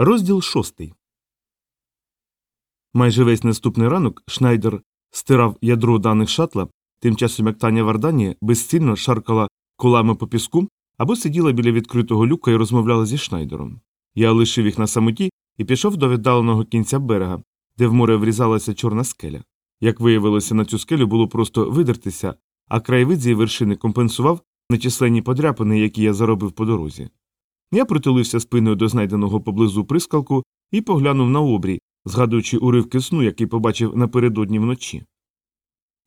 Розділ шостий. Майже весь наступний ранок Шнайдер стирав ядро даних шатла, тим часом як Таня Вардані безцільно шаркала колами по піску або сиділа біля відкритого люка і розмовляла зі Шнайдером. Я лишив їх на самоті і пішов до віддаленого кінця берега, де в море врізалася чорна скеля. Як виявилося, на цю скелю було просто видертися, а краєвид з її вершини компенсував нечисленні подряпини, які я заробив по дорозі. Я притулився спиною до знайденого поблизу прискалку і поглянув на обрій, згадуючи уривки сну, який побачив напередодні вночі.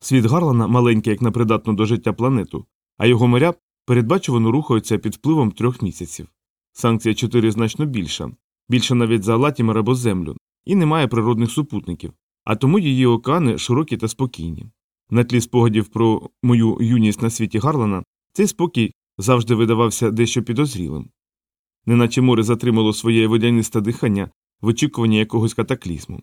Світ Гарлана маленький, як непридатну до життя планету, а його моря передбачувано рухаються під впливом трьох місяців. Санкція 4 значно більша, більша навіть за Латімер або землю, і немає природних супутників, а тому її океани широкі та спокійні. На тлі спогадів про мою юність на світі Гарлана цей спокій завжди видавався дещо підозрілим. Неначе море затримало своє водянисте дихання в очікуванні якогось катаклізму.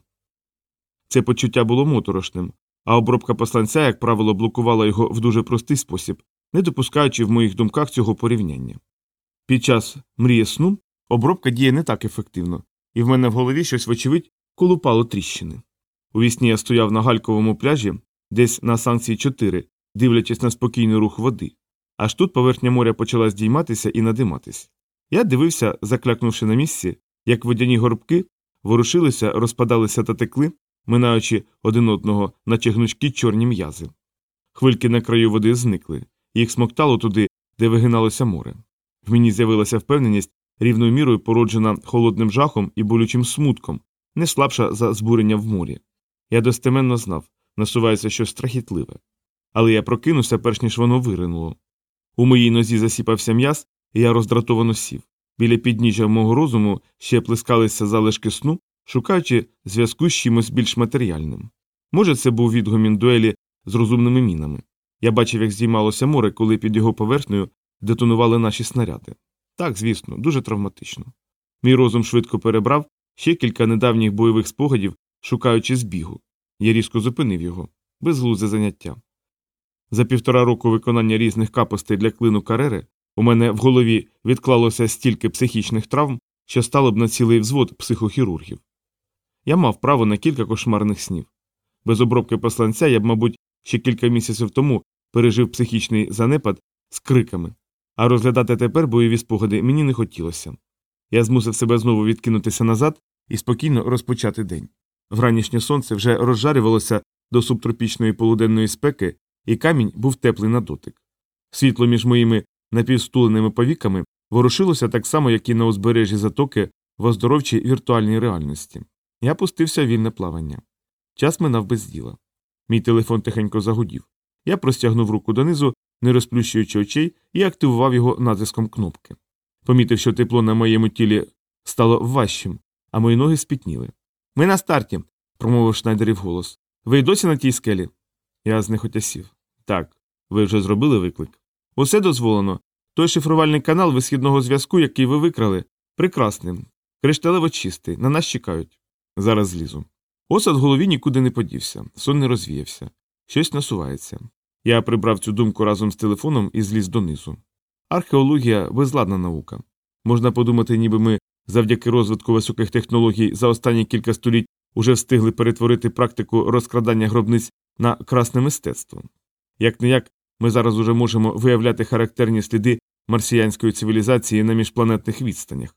Це почуття було моторошним, а обробка посланця, як правило, блокувала його в дуже простий спосіб, не допускаючи в моїх думках цього порівняння. Під час мрії сну обробка діє не так ефективно, і в мене в голові щось, вочевидь, колупало тріщини. У вісні я стояв на гальковому пляжі, десь на санкції 4, дивлячись на спокійний рух води. Аж тут поверхня моря почала здійматися і надиматись. Я дивився, заклякнувши на місці, як водяні горбки ворушилися, розпадалися та текли, минаючи один одного, наче гнучкі чорні м'язи. Хвильки на краю води зникли, їх смоктало туди, де вигиналося море. В мені з'явилася впевненість, рівною мірою породжена холодним жахом і болючим смутком, не слабша за збурення в морі. Я достеменно знав, насувається щось страхітливе. Але я прокинувся, перш ніж воно виринуло. У моїй нозі засіпався м'яз, я роздратовано сів. Біля підніжжя мого розуму ще плескалися залишки сну, шукаючи зв'язку з чимось більш матеріальним. Може, це був відгомін дуелі з розумними мінами. Я бачив, як здіймалося море, коли під його поверхнею детонували наші снаряди. Так, звісно, дуже травматично. Мій розум швидко перебрав ще кілька недавніх бойових спогадів, шукаючи збігу. Я різко зупинив його, безглузе заняття. За півтора року виконання різних капостей для клину карери у мене в голові відклалося стільки психічних травм, що стало б на цілий взвод психохірургів. Я мав право на кілька кошмарних снів. Без обробки посланця я б, мабуть, ще кілька місяців тому пережив психічний занепад з криками, а розглядати тепер бойові спогади мені не хотілося. Я змусив себе знову відкинутися назад і спокійно розпочати день. Вранішнє сонце вже розжарювалося до субтропічної полуденної спеки, і камінь був теплий на дотик. Світло між моїми напівстуленими повіками ворушилося так само, як і на узбережжі затоки в оздоровчій віртуальній реальності. Я пустився в вільне плавання. Час минав без діла. Мій телефон тихенько загудів. Я простягнув руку донизу, не розплющуючи очей, і активував його натиском кнопки. Помітив, що тепло на моєму тілі стало важчим, а мої ноги спітніли. Ми на старті, промовив Шнайдерів голос. Ви й досі на тій скелі? Я знехотя сів. Так, ви вже зробили виклик. Усе дозволено. Той шифрувальний канал висхідного зв'язку, який ви викрали, прекрасний. Кришталево чистий, на нас чекають. Зараз злізу. Осад в голові нікуди не подівся, сон не розвіявся. Щось насувається. Я прибрав цю думку разом з телефоном і зліз донизу. Археологія безладна наука. Можна подумати, ніби ми завдяки розвитку високих технологій за останні кілька століть уже встигли перетворити практику розкрадання гробниць на красне мистецтво. Як не як, ми зараз уже можемо виявляти характерні сліди марсіянської цивілізації на міжпланетних відстанях.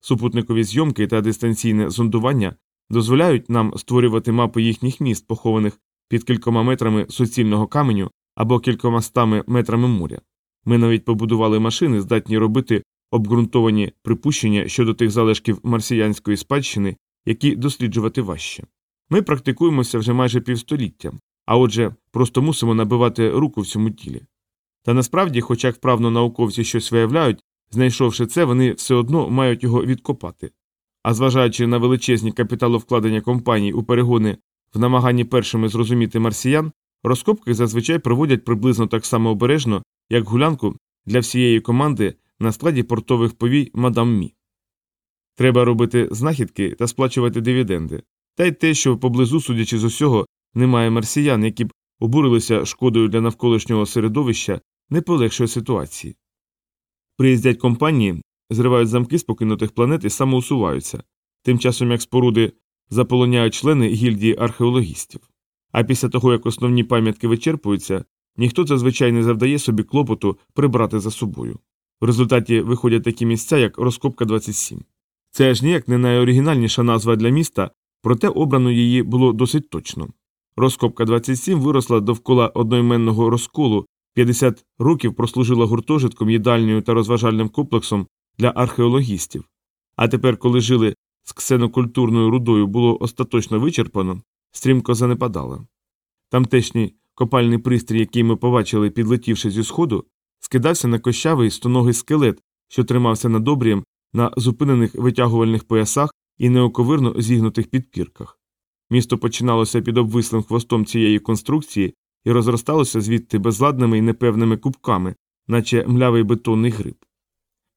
Супутникові зйомки та дистанційне зондування дозволяють нам створювати мапи їхніх міст, похованих під кількома метрами суцільного каменю або кількома стами метрами моря. Ми навіть побудували машини, здатні робити обґрунтовані припущення щодо тих залишків марсіянської спадщини, які досліджувати важче. Ми практикуємося вже майже півстоліття, а отже, просто мусимо набивати руку в цьому тілі. Та насправді, хоча як вправно науковці щось виявляють, знайшовши це, вони все одно мають його відкопати. А зважаючи на величезні капіталовкладення компаній у перегони в намаганні першими зрозуміти марсіян, розкопки зазвичай проводять приблизно так само обережно, як гулянку для всієї команди на складі портових повій мадам Мі. Треба робити знахідки та сплачувати дивіденди, та й те, що поблизу, судячи з усього, немає марсіян, які б обурилися шкодою для навколишнього середовища, не полегшує ситуації. Приїздять компанії, зривають замки з покинутих планет і самоусуваються, тим часом як споруди заполоняють члени гільдії археологістів. А після того, як основні пам'ятки вичерпуються, ніхто зазвичай не завдає собі клопоту прибрати за собою. В результаті виходять такі місця, як Розкопка 27. Це аж ніяк не найоригінальніша назва для міста, проте обрано її було досить точно. Розкопка 27 виросла довкола одноіменного розколу, 50 років прослужила гуртожитком, їдальнею та розважальним комплексом для археологістів. А тепер, коли жили з ксенокультурною рудою було остаточно вичерпано, стрімко занепадала. Тамтешній копальний пристрій, який ми побачили, підлетівши зі сходу, скидався на кощавий стоногий скелет, що тримався над обрієм на зупинених витягувальних поясах і неоковирно зігнутих підпірках. Місто починалося під обвислим хвостом цієї конструкції і розросталося звідти безладними і непевними кубками, наче млявий бетонний гриб.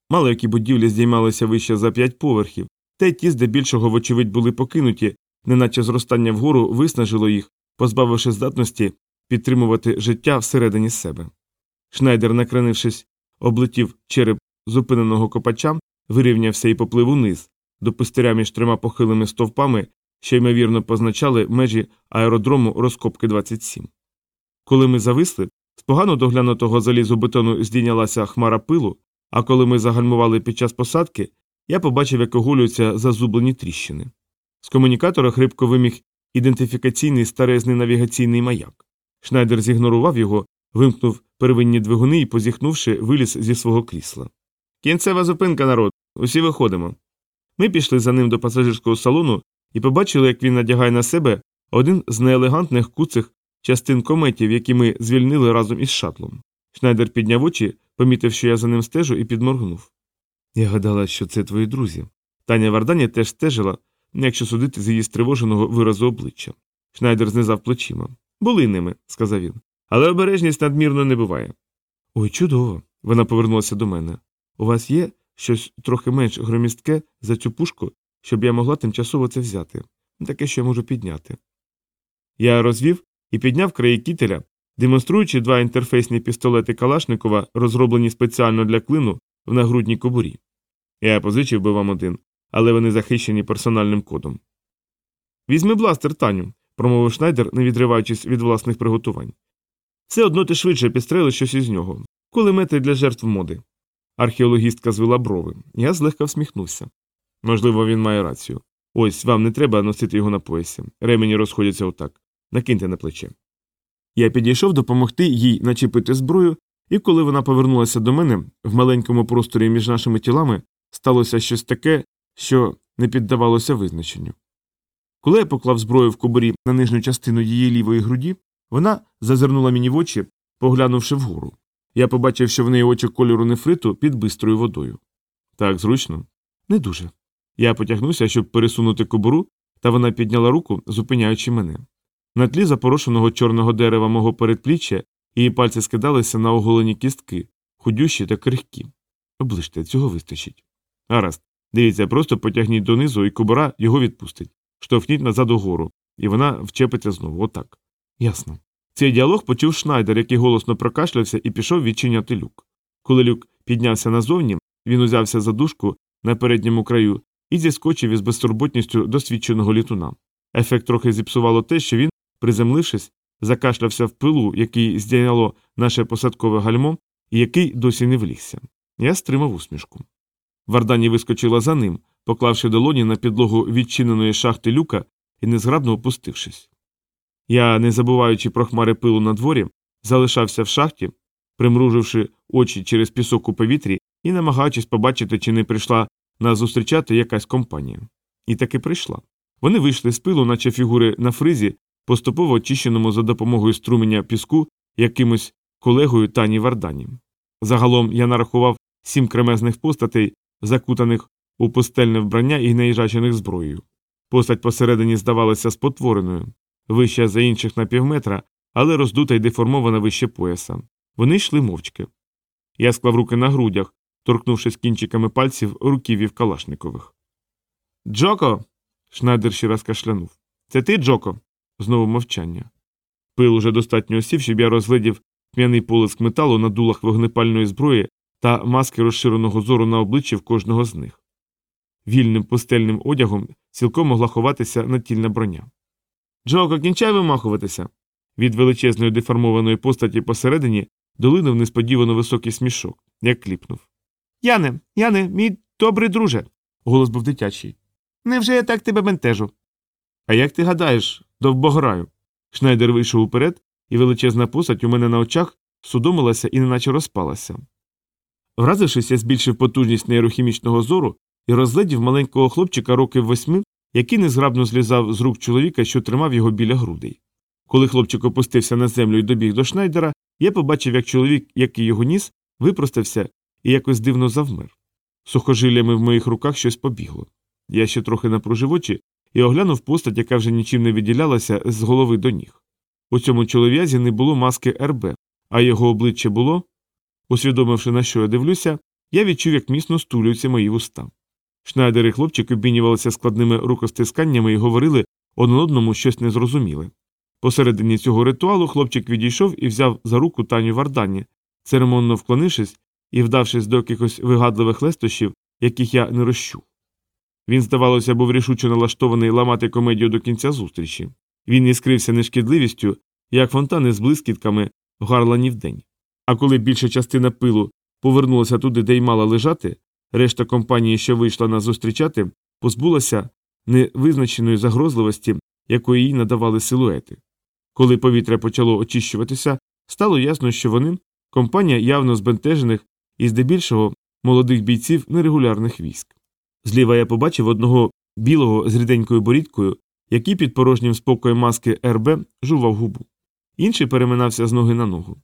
Мало які будівлі здіймалися вище за п'ять поверхів, та й ті, здебільшого, вочевидь, були покинуті, неначе зростання вгору виснажило їх, позбавивши здатності підтримувати життя всередині себе. Шнайдер, накренившись, облетів череп зупиненого копача, вирівнявся і поплив униз, до пистиря між трьома похилими стовпами, що ймовірно позначали межі аеродрому розкопки 27. Коли ми зависли, з погано доглянутого залізобетону здійнялася хмара пилу, а коли ми загальмували під час посадки, я побачив, як оголюються зазублені тріщини. З комунікатора хрипко виміг ідентифікаційний старезний навігаційний маяк. Шнайдер зігнорував його, вимкнув первинні двигуни і, позіхнувши, виліз зі свого крісла. Кінцева зупинка, народ, усі виходимо. Ми пішли за ним до пасажирського салону і побачили, як він надягає на себе один з неелегантних куцих частин кометів, які ми звільнили разом із шатлом. Шнайдер підняв очі, помітив, що я за ним стежу, і підморгнув. Я гадала, що це твої друзі. Таня Вардані теж стежила, якщо судити з її стривоженого виразу обличчя. Шнайдер знизав плечима. Були ними, сказав він. Але обережність надмірно не буває. Ой, чудово. Вона повернулася до мене. У вас є щось трохи менш громістке за цю пушку, щоб я могла тимчасово це взяти, таке, що я можу підняти. Я розвів і підняв краї кітеля, демонструючи два інтерфейсні пістолети Калашникова, розроблені спеціально для клину в нагрудній кобурі. Я позичив би вам один, але вони захищені персональним кодом. Візьми бластер, Таню, промовив Шнайдер, не відриваючись від власних приготувань. Все одно ти швидше підстрели щось із нього. Кулемети для жертв моди. Археологістка звела брови. Я злегка всміхнувся. Можливо, він має рацію. Ось вам не треба носити його на поясі. Ремені розходяться отак. Накиньте на плече. Я підійшов допомогти їй начепити зброю, і коли вона повернулася до мене, в маленькому просторі між нашими тілами сталося щось таке, що не піддавалося визначенню. Коли я поклав зброю в кобурі на нижню частину її лівої груді, вона зазирнула мені в очі, поглянувши вгору. Я побачив, що в неї очі кольору нефриту під бистрою водою. Так, зручно? Не дуже. Я потягнувся, щоб пересунути кобуру, та вона підняла руку, зупиняючи мене. На тлі запорошеного чорного дерева мого передпліччя її пальці скидалися на оголені кістки, худющі та крихкі. Оближте, цього вистачить. Гаразд, дивіться, просто потягніть донизу, і кобура його відпустить. Штовхніть назад угору, і вона вчепиться знову, отак. Ясно. Цей діалог почув Шнайдер, який голосно прокашлявся і пішов відчиняти люк. Коли люк піднявся назовні, він узявся за дужку на передньому краю і зіскочив із безтурботністю досвідченого літуна. Ефект трохи зіпсувало те, що він, приземлившись, закашлявся в пилу, який здійняло наше посадкове гальмо, і який досі не влігся. Я стримав усмішку. Вардані вискочила за ним, поклавши долоні на підлогу відчиненої шахти люка і незграбно опустившись. Я, не забуваючи про хмари пилу на дворі, залишався в шахті, примруживши очі через пісок у повітрі і намагаючись побачити, чи не прийшла нас зустрічати якась компанія. І таки прийшла. Вони вийшли з пилу, наче фігури на фризі, поступово очищеному за допомогою струменя піску якимось колегою Тані Вардані. Загалом я нарахував сім кремезних постатей, закутаних у пустельне вбрання і наїжачених зброєю. Постать посередині здавалася спотвореною, вища за інших на півметра, але роздута й деформована вище пояса. Вони йшли мовчки. Я склав руки на грудях, торкнувшись кінчиками пальців руківів Калашникових. Джоко. Шнайдер ще раз кашлянув. Це ти, Джоко? Знову мовчання. Пил уже достатньо осів, щоб я розглядів п'яний полиск металу на дулах вогнепальної зброї та маски розширеного зору на обличчі в кожного з них. вільним пустельним одягом цілком могла ховатися натільна броня. Джоко, кінчай вимахуватися. Від величезної деформованої постаті посередині долинув несподівано високий смішок, як кліпнув. Яне, Яне, мій добрий друже. Голос був дитячий. Невже я так тебе бентежу? А як ти гадаєш, довбограю? Шнайдер вийшов уперед, і величезна постать у мене на очах судомилася і неначе розпалася. Вразившись, я збільшив потужність нейрохімічного зору і розглядів маленького хлопчика років восьми, який незграбно злізав з рук чоловіка, що тримав його біля грудей. Коли хлопчик опустився на землю і добіг до Шнайдера, я побачив, як чоловік, який його ніс, випростався і якось дивно завмер. Сухожиллями в моїх руках щось побігло. Я ще трохи напружив очі і оглянув постать, яка вже нічим не відділялася з голови до ніг. У цьому чолов'язі не було маски РБ, а його обличчя було. Усвідомивши, на що я дивлюся, я відчув, як міцно стулюються мої вуста. Шнайдер і хлопчик обмінювалися складними рукостисканнями і говорили один одному щось незрозуміле. Посередині цього ритуалу хлопчик відійшов і взяв за руку Таню Вардані, церемонно вклонившись і вдавшись до якихось вигадливих лестощів, яких я не розчув. Він, здавалося, був рішуче налаштований ламати комедію до кінця зустрічі. Він іскрився нешкідливістю, як фонтани з блискітками в гарлані вдень. А коли більша частина пилу повернулася туди, де й мала лежати, решта компанії, що вийшла нас зустрічати, позбулася невизначеної загрозливості, якої їй надавали силуети. Коли повітря почало очищуватися, стало ясно, що вони компанія явно збентежених і здебільшого молодих бійців нерегулярних військ. Зліва я побачив одного білого з ріденькою борідкою, який під порожнім спокоєм маски РБ жував губу. Інший переминався з ноги на ногу.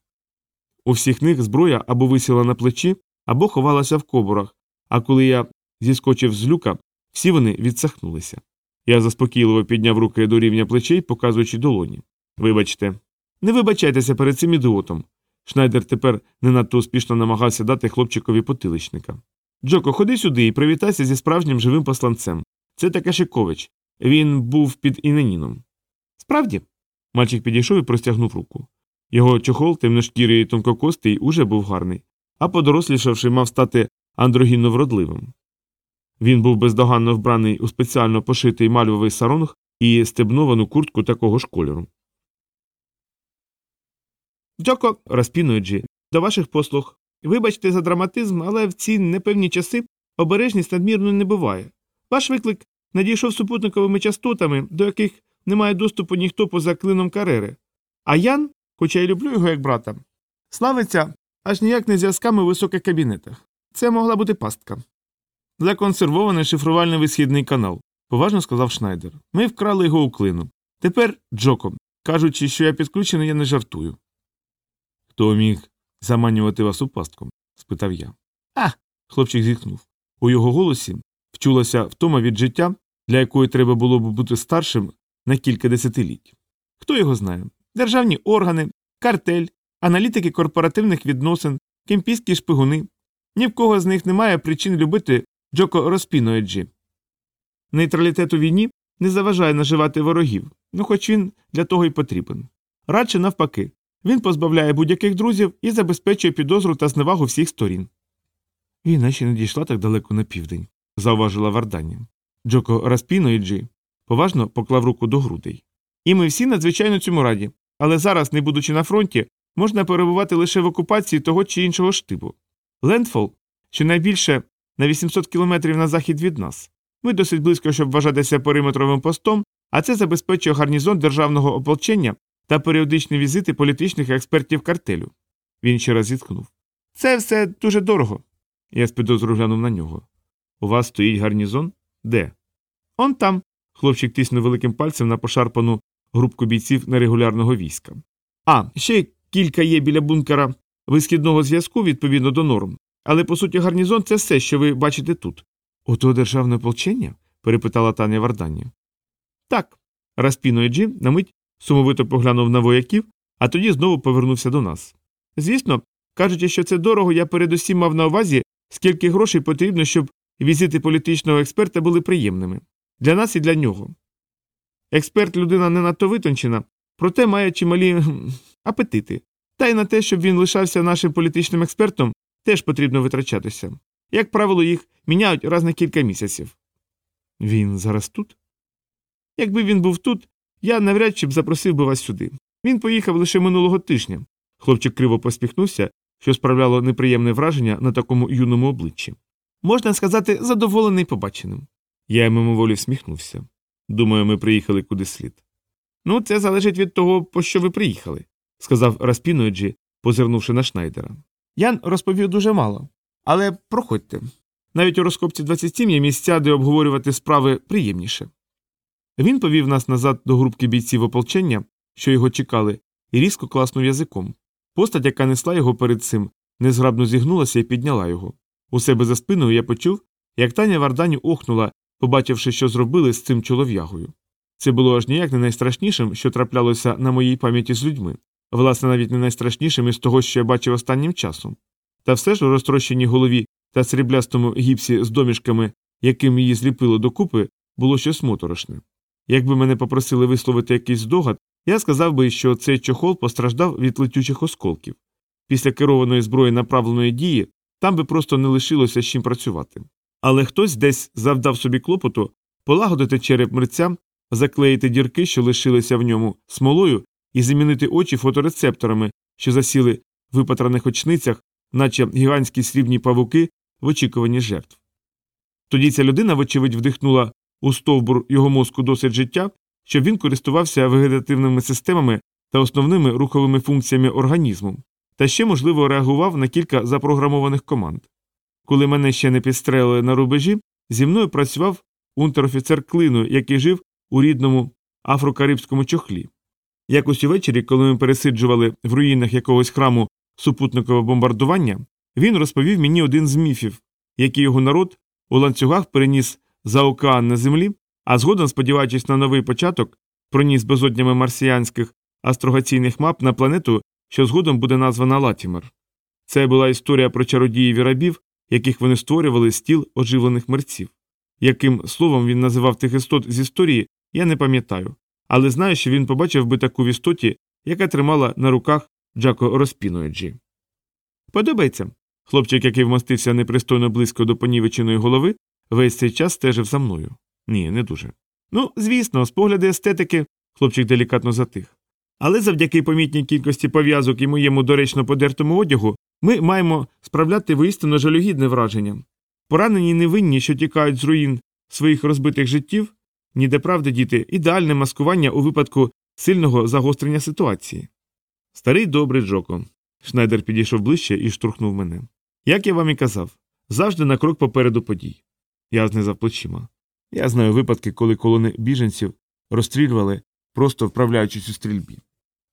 У всіх них зброя або висіла на плечі, або ховалася в кобурах, а коли я зіскочив з люка, всі вони відсахнулися. Я заспокійливо підняв руки до рівня плечей, показуючи долоні. Вибачте, не вибачайтеся перед цим ідіотом. Шнайдер тепер не надто успішно намагався дати хлопчикові потиличника. Джоко, ходи сюди і привітайся зі справжнім живим посланцем. Це Такашикович. Він був під іменіном. Справді? Мальчик підійшов і простягнув руку. Його чохол, темношкірий і тонкокостий, уже був гарний, а подорослішавши, мав стати андрогінно вродливим. Він був бездоганно вбраний у спеціально пошитий мальвовий саронг і стебновану куртку такого ж кольору. Дяко, розпінуючи, до ваших послуг. Вибачте за драматизм, але в ці непевні часи обережність надмірно не буває. Ваш виклик надійшов супутниковими частотами, до яких не має доступу ніхто поза клином карери. А Ян, хоча й люблю його як брата, славиться аж ніяк не зв'язками у високих кабінетах. Це могла бути пастка. Законсервований шифрувальний висхідний канал, поважно сказав Шнайдер. Ми вкрали його у клину. Тепер, Джоко, кажучи, що я підключений, я не жартую. Хто міг заманювати вас у пастку? спитав я. А. хлопчик зітхнув. У його голосі вчулася втома від життя, для якої треба було б бути старшим на кілька десятиліть. Хто його знає? Державні органи, картель, аналітики корпоративних відносин, кемпійські шпигуни. Ні в кого з них немає причин любити Джоко Роспіноеджі. Нейтралітет у війні не заважає наживати ворогів, ну хоч він для того й потрібен. Радше навпаки, він позбавляє будь-яких друзів і забезпечує підозру та зневагу всіх сторін. Війна ще не дійшла так далеко на південь, зауважила Вардані. Джоко Распіноїджі поважно поклав руку до грудей. І ми всі надзвичайно цьому раді, але зараз, не будучи на фронті, можна перебувати лише в окупації того чи іншого штибу. Лендфол, що найбільше на 800 кілометрів на захід від нас. Ми досить близько, щоб вважатися периметровим постом, а це забезпечує гарнізон державного ополчення та періодичні візити політичних експертів картелю. Він ще раз зітхнув. Це все дуже дорого. Я з підозру глянув на нього. У вас стоїть гарнізон? Де? Он там. Хлопчик тиснув великим пальцем на пошарпану групку бійців нерегулярного війська. А, ще кілька є біля бункера висхідного зв'язку відповідно до норм. Але по суті гарнізон це все, що ви бачите тут. Ото державне ополчення? перепитала Таня Вардані. Так. Распіноїджі на мить сумовито поглянув на вояків, а тоді знову повернувся до нас. Звісно, кажучи, що це дорого, я передусім мав на увазі, скільки грошей потрібно, щоб візити політичного експерта були приємними для нас і для нього. Експерт людина не надто витончена, проте має чималі апетити. Та й на те, щоб він лишався нашим політичним експертом, теж потрібно витрачатися. Як правило, їх міняють раз на кілька місяців. Він зараз тут? Якби він був тут, я навряд чи б запросив би вас сюди. Він поїхав лише минулого тижня. Хлопчик криво посміхнувся, що справляло неприємне враження на такому юному обличчі. Можна сказати, задоволений побаченим. Я мимоволі всміхнувся. Думаю, ми приїхали куди слід. Ну, це залежить від того, по що ви приїхали, сказав Распіноджі, позирнувши на Шнайдера. Ян розповів дуже мало, але проходьте. Навіть у розкопці 27 є місця, де обговорювати справи приємніше. Він повів нас назад до групки бійців ополчення, що його чекали, і різко класнув язиком. Постать, яка несла його перед цим, незграбно зігнулася і підняла його. У себе за спиною я почув, як Таня Варданю охнула, побачивши, що зробили з цим чолов'ягою. Це було аж ніяк не найстрашнішим, що траплялося на моїй пам'яті з людьми, власне, навіть не найстрашнішим із того, що я бачив останнім часом. Та все ж у розтрощеній голові та сріблястому гіпсі з домішками, яким її зліпили докупи, було щось моторошне. Якби мене попросили висловити якийсь здогад, я сказав би, що цей чохол постраждав від летючих осколків. Після керованої зброї направленої дії там би просто не лишилося з чим працювати. Але хтось десь завдав собі клопоту полагодити череп мерцям, заклеїти дірки, що лишилися в ньому, смолою, і замінити очі фоторецепторами, що засіли в випатраних очницях, наче гігантські срібні павуки в очікуванні жертв. Тоді ця людина, вочевидь, вдихнула у стовбур його мозку досить життя, щоб він користувався вегетативними системами та основними руховими функціями організму, та ще, можливо, реагував на кілька запрограмованих команд. Коли мене ще не підстрелили на рубежі, зі мною працював унтерофіцер клину, який жив у рідному афрокарибському чохлі. Якось увечері, коли ми пересиджували в руїнах якогось храму супутникового бомбардування, він розповів мені один з міфів, який його народ у ланцюгах переніс за океан на землі, а згодом, сподіваючись на новий початок, проніс безоднями марсіянських астрогаційних мап на планету, що згодом буде названа Латімер. Це була історія про чародіїв і рабів, яких вони створювали з тіл оживлених мерців. Яким словом він називав тих істот з історії, я не пам'ятаю, але знаю, що він побачив би таку в істоті, яка тримала на руках Джако Розпіноїджі. Подобається. Хлопчик, який вмостився непристойно близько до понівеченої голови, весь цей час стежив за мною. Ні, не дуже. Ну, звісно, з погляду естетики, хлопчик делікатно затих. Але завдяки помітній кількості пов'язок і моєму доречно подертому одягу ми маємо справляти воістину жалюгідне враження. Поранені невинні, що тікають з руїн своїх розбитих життів, ніде правди діти, ідеальне маскування у випадку сильного загострення ситуації. Старий добрий Джоко. Шнайдер підійшов ближче і штурхнув мене. Як я вам і казав, завжди на крок попереду подій. Я знизав плечима. Я знаю випадки, коли колони біженців розстрілювали, просто вправляючись у стрільбі.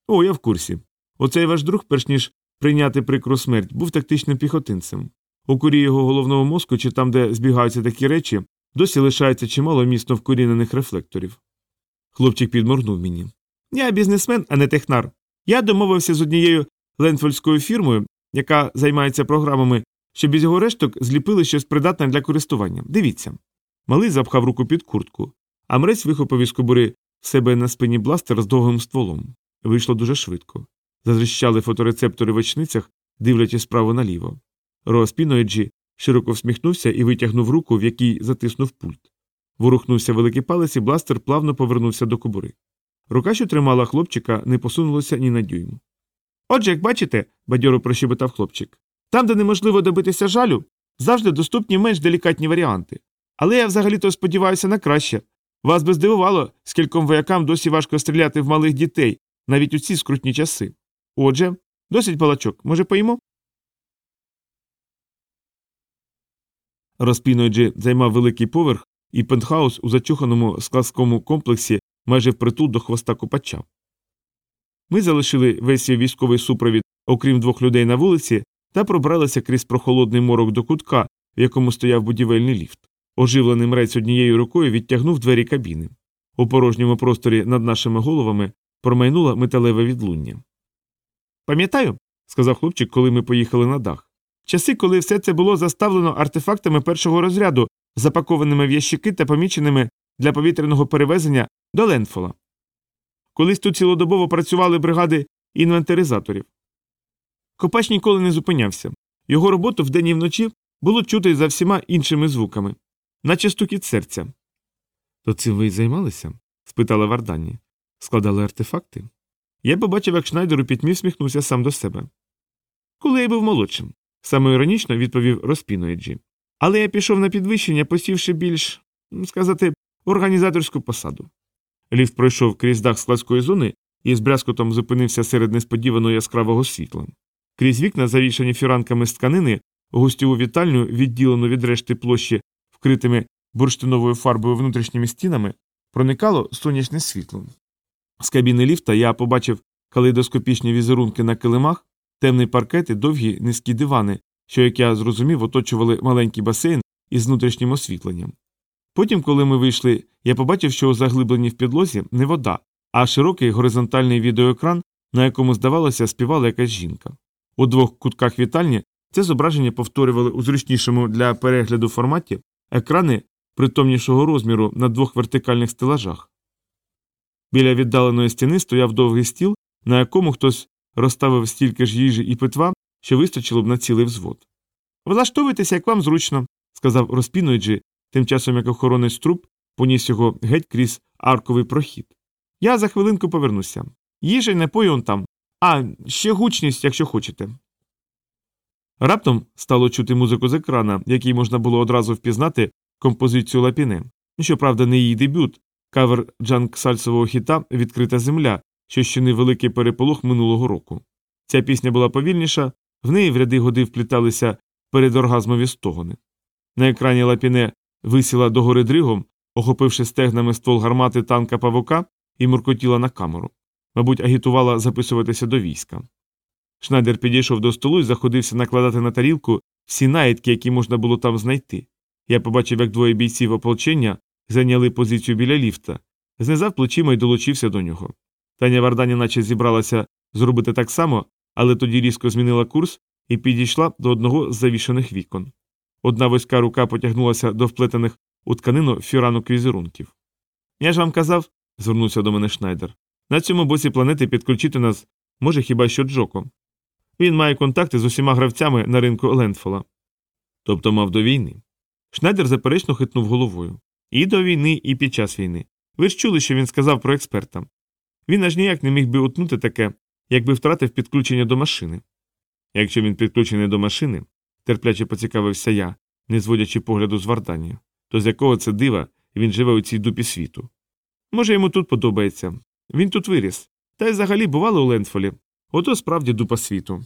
О, я в курсі. Оцей ваш друг, перш ніж прийняти прикру смерть, був тактичним піхотинцем. У корі його головного мозку, чи там, де збігаються такі речі, досі лишається чимало міцно вкорінених рефлекторів. Хлопчик підморгнув мені. Я бізнесмен, а не технар. Я домовився з однією ленфольською фірмою, яка займається програмами, щоб із його решток зліпили щось придатне для користування. Дивіться. Малий запхав руку під куртку, а мрець вихопив із кобури в себе на спині бластер з довгим стволом. Вийшло дуже швидко. Зазвищали фоторецептори в очницях, дивлячись справа наліво. Роаспіноїджі широко всміхнувся і витягнув руку, в якій затиснув пульт. Ворухнувся великий палець і бластер плавно повернувся до кобури. Рука, що тримала хлопчика, не посунулася ні на дюйм. Отже, як бачите, бадьоро прощебетав хлопчик, там, де неможливо добитися жалю, завжди доступні менш делікатні варіанти. Але я взагалі-то сподіваюся на краще. Вас би здивувало, скільком воякам досі важко стріляти в малих дітей, навіть у ці скрутні часи. Отже, досить балачок, може, поїмо? Розпіноджі займав великий поверх і пентхаус у зачуханому складському комплексі майже впритул до хвоста копача. Ми залишили весь свій військовий супровід, окрім двох людей на вулиці, та пробралися крізь прохолодний морок до кутка, в якому стояв будівельний ліфт. Оживлений мрець однією рукою відтягнув двері кабіни. У порожньому просторі над нашими головами промайнуло металеве відлуння. Пам'ятаю, сказав хлопчик, коли ми поїхали на дах. Часи, коли все це було заставлено артефактами першого розряду, запакованими в ящики та поміченими для повітряного перевезення до Ленфола. Колись тут цілодобово працювали бригади інвентаризаторів. Копач ніколи не зупинявся. Його роботу вдень і вночі було чути за всіма іншими звуками, наче стукіт серця. То цим ви й займалися? спитала Вардані. Складали артефакти? Я побачив, як Шнайдер у пітьмі всміхнувся сам до себе. Коли я був молодшим, саме іронічно відповів Розпіноїджі. Але я пішов на підвищення, посівши більш, сказати, організаторську посаду. Ліфт пройшов крізь дах складської зони і з брязкотом зупинився серед несподіваного яскравого світла. Крізь вікна, завішані фіранками з тканини, гостьову вітальню, відділену від решти площі, вкритими бурштиновою фарбою внутрішніми стінами, проникало сонячне світло. З кабіни ліфта я побачив калейдоскопічні візерунки на килимах, темний паркет і довгі низькі дивани, що, як я зрозумів, оточували маленький басейн із внутрішнім освітленням. Потім, коли ми вийшли, я побачив, що у заглибленні в підлозі не вода, а широкий горизонтальний відеоекран, на якому, здавалося, співала якась жінка. У двох кутках вітальні це зображення повторювали у зручнішому для перегляду форматі екрани притомнішого розміру на двох вертикальних стелажах. Біля віддаленої стіни стояв довгий стіл, на якому хтось розставив стільки ж їжі і питва, що вистачило б на цілий взвод. Влаштовуйтеся, як вам зручно, сказав розпінуючи, тим часом як охоронець труп поніс його геть крізь арковий прохід. Я за хвилинку повернуся. Їжа й напої он там, а ще гучність, якщо хочете. Раптом стало чути музику з екрана, який можна було одразу впізнати композицію Лапіне. Щоправда, не її дебют, кавер джанк сальсового хіта Відкрита земля, що щинив великий переполох минулого року. Ця пісня була повільніша, в неї в ряди годи впліталися передоргазмові стогони. На екрані Лапіне висіла догори дригом, охопивши стегнами ствол гармати танка павука і муркотіла на камеру. Мабуть, агітувала записуватися до війська. Шнайдер підійшов до столу і заходився накладати на тарілку всі наїдки, які можна було там знайти. Я побачив, як двоє бійців ополчення зайняли позицію біля ліфта, знизав плечима і долучився до нього. Таня Вардані наче зібралася зробити так само, але тоді різко змінила курс і підійшла до одного з завішаних вікон. Одна вузька рука потягнулася до вплетених у тканину фіранок візерунків. Я ж вам казав, звернувся до мене Шнайдер, на цьому боці планети підключити нас може хіба що Джоко. Він має контакти з усіма гравцями на ринку Лендфола. Тобто мав до війни. Шнайдер заперечно хитнув головою. І до війни, і під час війни. Ви ж чули, що він сказав про експерта. Він аж ніяк не міг би утнути таке, якби втратив підключення до машини. Якщо він підключений до машини, терпляче поцікавився я, не зводячи погляду з Варданія, то з якого це дива він живе у цій дупі світу. Може, йому тут подобається. Він тут виріс. Та й взагалі бували у Лендфолі. Ото справді дупа світу.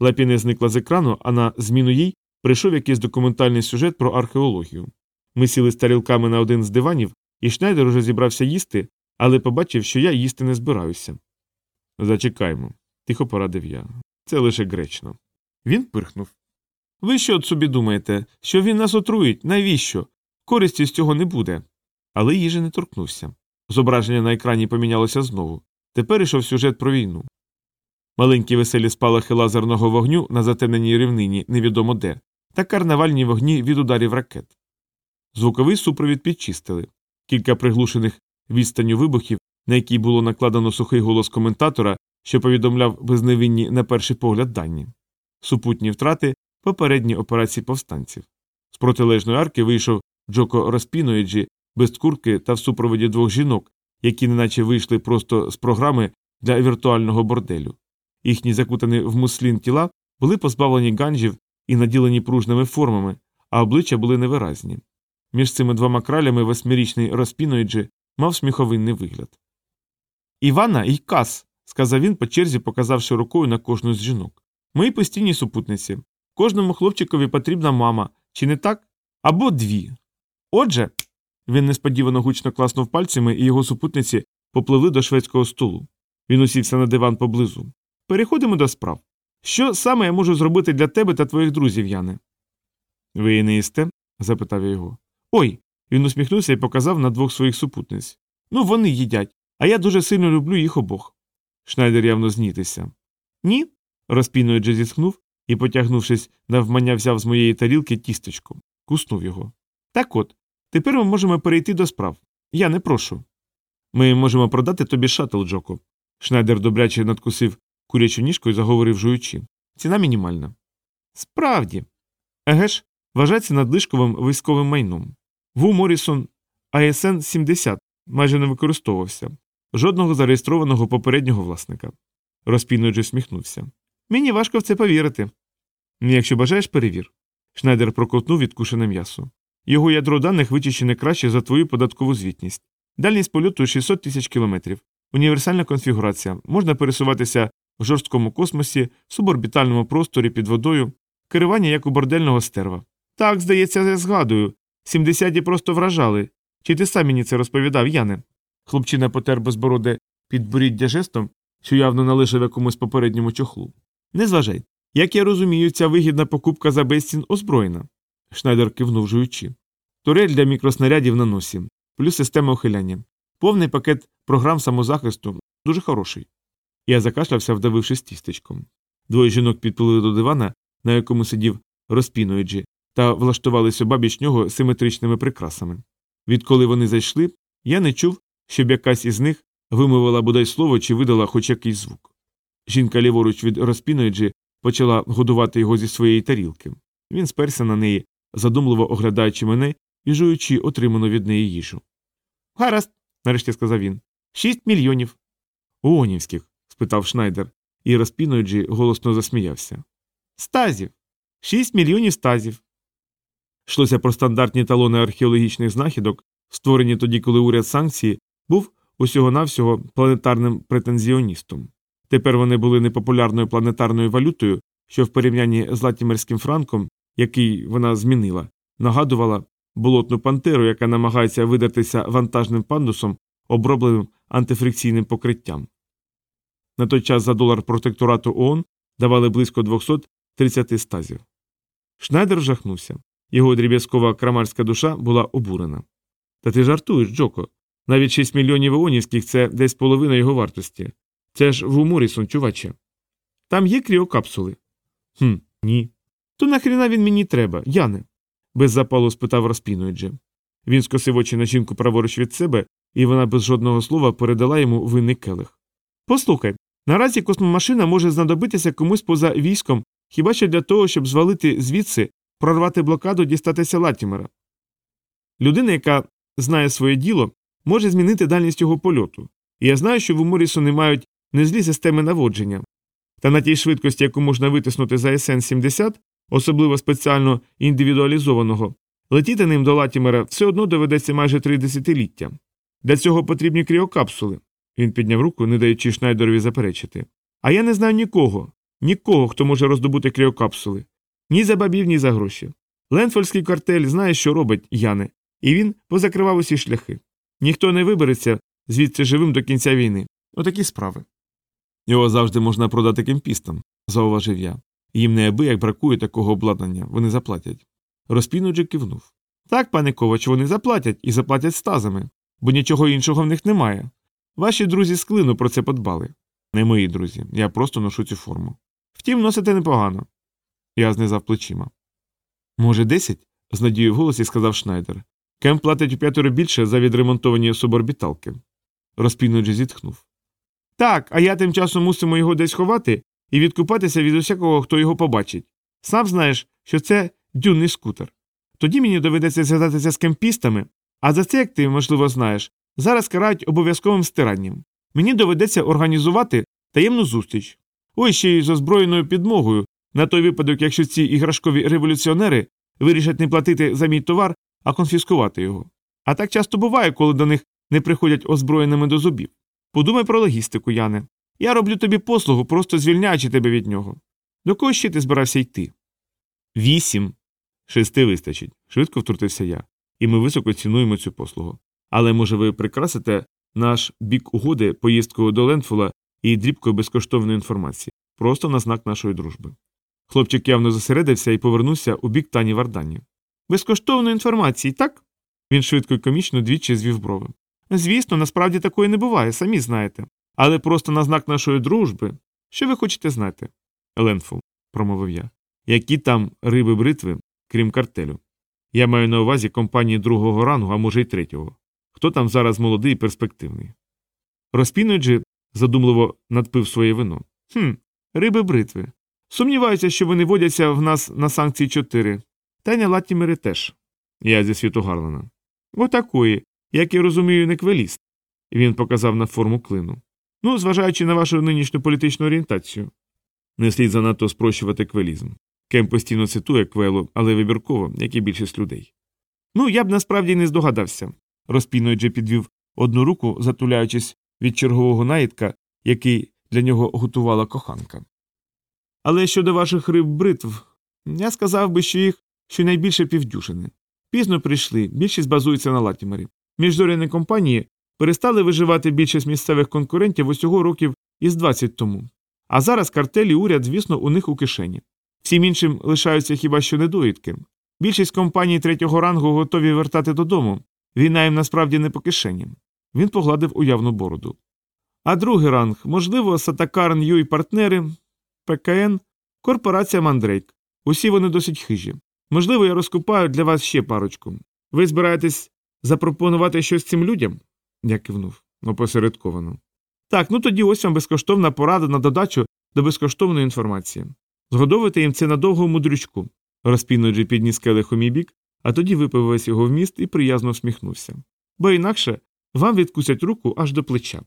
Лапіне зникла з екрану, а на зміну їй прийшов якийсь документальний сюжет про археологію. Ми сіли з тарілками на один з диванів, і Шнайдер уже зібрався їсти, але побачив, що я їсти не збираюся. Зачекаймо, тихо порадив я. Це лише гречно. Він пирхнув. Ви що от собі думаєте, що він нас отруїть? Навіщо? Користі з цього не буде. Але їжі не торкнувся. Зображення на екрані помінялося знову. Тепер ішов сюжет про війну. Маленькі веселі спалахи лазерного вогню на затемненій рівнині невідомо де, та карнавальні вогні від ударів ракет. Звуковий супровід підчистили. Кілька приглушених відстанню вибухів, на які було накладено сухий голос коментатора, що повідомляв безневинні на перший погляд дані. Супутні втрати, попередні операції повстанців. З протилежної арки вийшов Джоко Розпіноїджі без куртки та в супроводі двох жінок, які неначе вийшли просто з програми для віртуального борделю. Їхні закутані в муслін тіла були позбавлені ганжів і наділені пружними формами, а обличчя були невиразні. Між цими двома кралями восьмирічний Розпіноїджі мав сміховинний вигляд. Івана і Кас, сказав він по черзі, показавши рукою на кожну з жінок. Мої постійні супутниці. Кожному хлопчикові потрібна мама, чи не так? Або дві. Отже, він несподівано гучно класнув пальцями, і його супутниці попливли до шведського столу. Він усівся на диван поблизу. Переходимо до справ. Що саме я можу зробити для тебе та твоїх друзів, Яне? Ви не їсте? запитав я його. Ой. Він усміхнувся і показав на двох своїх супутниць. Ну, вони їдять, а я дуже сильно люблю їх обох. Шнайдер явно знітися. Ні. розпінуючи зітхнув і, потягнувшись, навмання взяв з моєї тарілки тістечко, куснув його. Так от, тепер ми можемо перейти до справ. Я не прошу. Ми можемо продати тобі шатл, Джоко. Шнайдер добряче надкусив курячу ніжку і заговорив жуючи. Ціна мінімальна. Справді. Еге ж, вважається надлишковим військовим майном. Ву Морісон АСН 70 майже не використовувався, жодного зареєстрованого попереднього власника. Розпінуючи всміхнувся. Мені важко в це повірити. «Ну, Якщо бажаєш, перевір. Шнайдер проковтнув відкушене м'ясо. Його ядро даних вичищене краще за твою податкову звітність. Дальність польоту 600 тисяч кілометрів. Універсальна конфігурація. Можна пересуватися в жорсткому космосі, суборбітальному просторі під водою, керування як у бордельного стерва. Так, здається, я згадую. 70 просто вражали. Чи ти сам мені це розповідав, Яне? Хлопчина потер безбороде підборіддя жестом, що явно належав якомусь попередньому чохлу. Не зважай. Як я розумію, ця вигідна покупка за безцін озброєна. Шнайдер кивнув жуючи. Турель для мікроснарядів на носі, плюс система ухиляння. Повний пакет програм самозахисту дуже хороший. Я закашлявся, вдавившись тістечком. Двоє жінок підпилили до дивана, на якому сидів розпінуючи, та влаштувалися бабіч нього симетричними прикрасами. Відколи вони зайшли, я не чув, щоб якась із них вимовила бодай слово чи видала хоч якийсь звук. Жінка ліворуч від розпінуючи почала годувати його зі своєї тарілки. Він сперся на неї, задумливо оглядаючи мене і жуючи отриману від неї їжу. Гаразд, нарешті сказав він. Шість мільйонів. Уонівських? спитав Шнайдер, і розпінуючи голосно засміявся. Стазів. Шість мільйонів стазів. Йшлося про стандартні талони археологічних знахідок, створені тоді, коли уряд санкції був усього навсього планетарним претензіоністом. Тепер вони були непопулярною планетарною валютою, що в порівнянні з латімерським франком, який вона змінила, нагадувала болотну пантеру, яка намагається видертися вантажним пандусом, обробленим антифрикційним покриттям. На той час за долар протекторату ООН давали близько 230 стазів. Шнайдер жахнувся. Його дріб'язкова крамарська душа була обурена. Та ти жартуєш, Джоко. Навіть 6 мільйонів іонівських це десь половина його вартості. Це ж в Уморісон, чуваче. Там є кріокапсули? Хм, ні. То нахріна він мені треба, Яне? без запалу спитав розпінуючи. Він скосив очі на жінку праворуч від себе, і вона без жодного слова передала йому винний келих. Послухай, наразі космомашина може знадобитися комусь поза військом, хіба що для того, щоб звалити звідси, прорвати блокаду, дістатися Латімера. Людина, яка знає своє діло, може змінити дальність його польоту. Я знаю, що в Уморісони мають незлі системи наводження. Та на тій швидкості, яку можна витиснути за СН-70, особливо спеціально індивідуалізованого, летіти ним до Латімера все одно доведеться майже три десятиліття. Для цього потрібні кріокапсули. Він підняв руку, не даючи Шнайдерові заперечити. А я не знаю нікого, нікого, хто може роздобути кріокапсули. Ні за бабів, ні за гроші. Ленфольський картель знає, що робить Яне, і він позакривав усі шляхи. Ніхто не вибереться звідси живим до кінця війни. Отакі справи. Його завжди можна продати кемпістам, зауважив я. Їм неабияк бракує такого обладнання, вони заплатять. Розпінуджик кивнув. Так, пане Ковач, вони заплатять і заплатять стазами, бо нічого іншого в них немає. Ваші друзі з клину про це подбали. Не мої друзі, я просто ношу цю форму. Втім, носите непогано. Я знизав плечима. Може, десять? з надією в голосі сказав Шнайдер. Кем платить у п'ятеро більше за відремонтовані суборбіталки. Розпінуджі зітхнув. Так, а я тим часом мусимо його десь ховати і відкупатися від усякого, хто його побачить. Сам знаєш, що це дюнний скутер. Тоді мені доведеться зв'язатися з кемпістами, а за це, як ти, можливо, знаєш, зараз карають обов'язковим стиранням. Мені доведеться організувати таємну зустріч. Ой ще й з озброєною підмогою, на той випадок, якщо ці іграшкові революціонери вирішать не платити за мій товар, а конфіскувати його. А так часто буває, коли до них не приходять озброєними до зубів. Подумай про логістику, Яне. Я роблю тобі послугу, просто звільняючи тебе від нього. До кого ще ти збирався йти? Вісім. Шести вистачить, швидко втрутився я, і ми високо цінуємо цю послугу. Але, може, ви прикрасите наш бік угоди поїздкою до Ленфула і дрібкою безкоштовної інформації, просто на знак нашої дружби. Хлопчик явно зосередився і повернувся у бік Тані Вардані. Безкоштовної інформації, так? Він швидко і комічно двічі звів брови. Звісно, насправді такої не буває, самі знаєте. Але просто на знак нашої дружби. Що ви хочете знати? Ленфул, промовив я. Які там риби бритви, крім картелю? Я маю на увазі компанії другого рангу, а може й третього. Хто там зараз молодий і перспективний? Розпінуючи, задумливо надпив своє вино. Хм, риби бритви. Сумніваюся, що вони водяться в нас на санкції 4. Та й на Латімери теж. Я зі світу Гарлена. Отакої. як я розумію, не квеліст. Він показав на форму клину. Ну, зважаючи на вашу нинішню політичну орієнтацію. Не слід занадто спрощувати квелізм. Кем постійно цитує квелу, але вибірково, як і більшість людей. Ну, я б насправді не здогадався. Розпінуючи підвів одну руку, затуляючись від чергового наїдка, який для нього готувала коханка. Але щодо ваших риб бритв, я сказав би, що їх щонайбільше півдюжини. Пізно прийшли, більшість базується на Латімері. Міждоряні компанії перестали виживати більшість місцевих конкурентів усього років із 20 тому. А зараз картель і уряд, звісно, у них у кишені. Всім іншим лишаються хіба що недоїдки. Більшість компаній третього рангу готові вертати додому. Війна їм насправді не по кишені. Він погладив уявну бороду. А другий ранг, можливо, Сатакар Нью і партнери, ПКН, корпорація Мандрейк. Усі вони досить хижі. Можливо, я розкупаю для вас ще парочку. Ви збираєтесь запропонувати щось цим людям? Я кивнув, опосередковано. Так, ну тоді ось вам безкоштовна порада на додачу до безкоштовної інформації. Згодовуйте їм це на довгу мудрючку. Розпінуючи підніс келих у мій бік, а тоді випив весь його вміст і приязно всміхнувся. Бо інакше вам відкусять руку аж до плеча.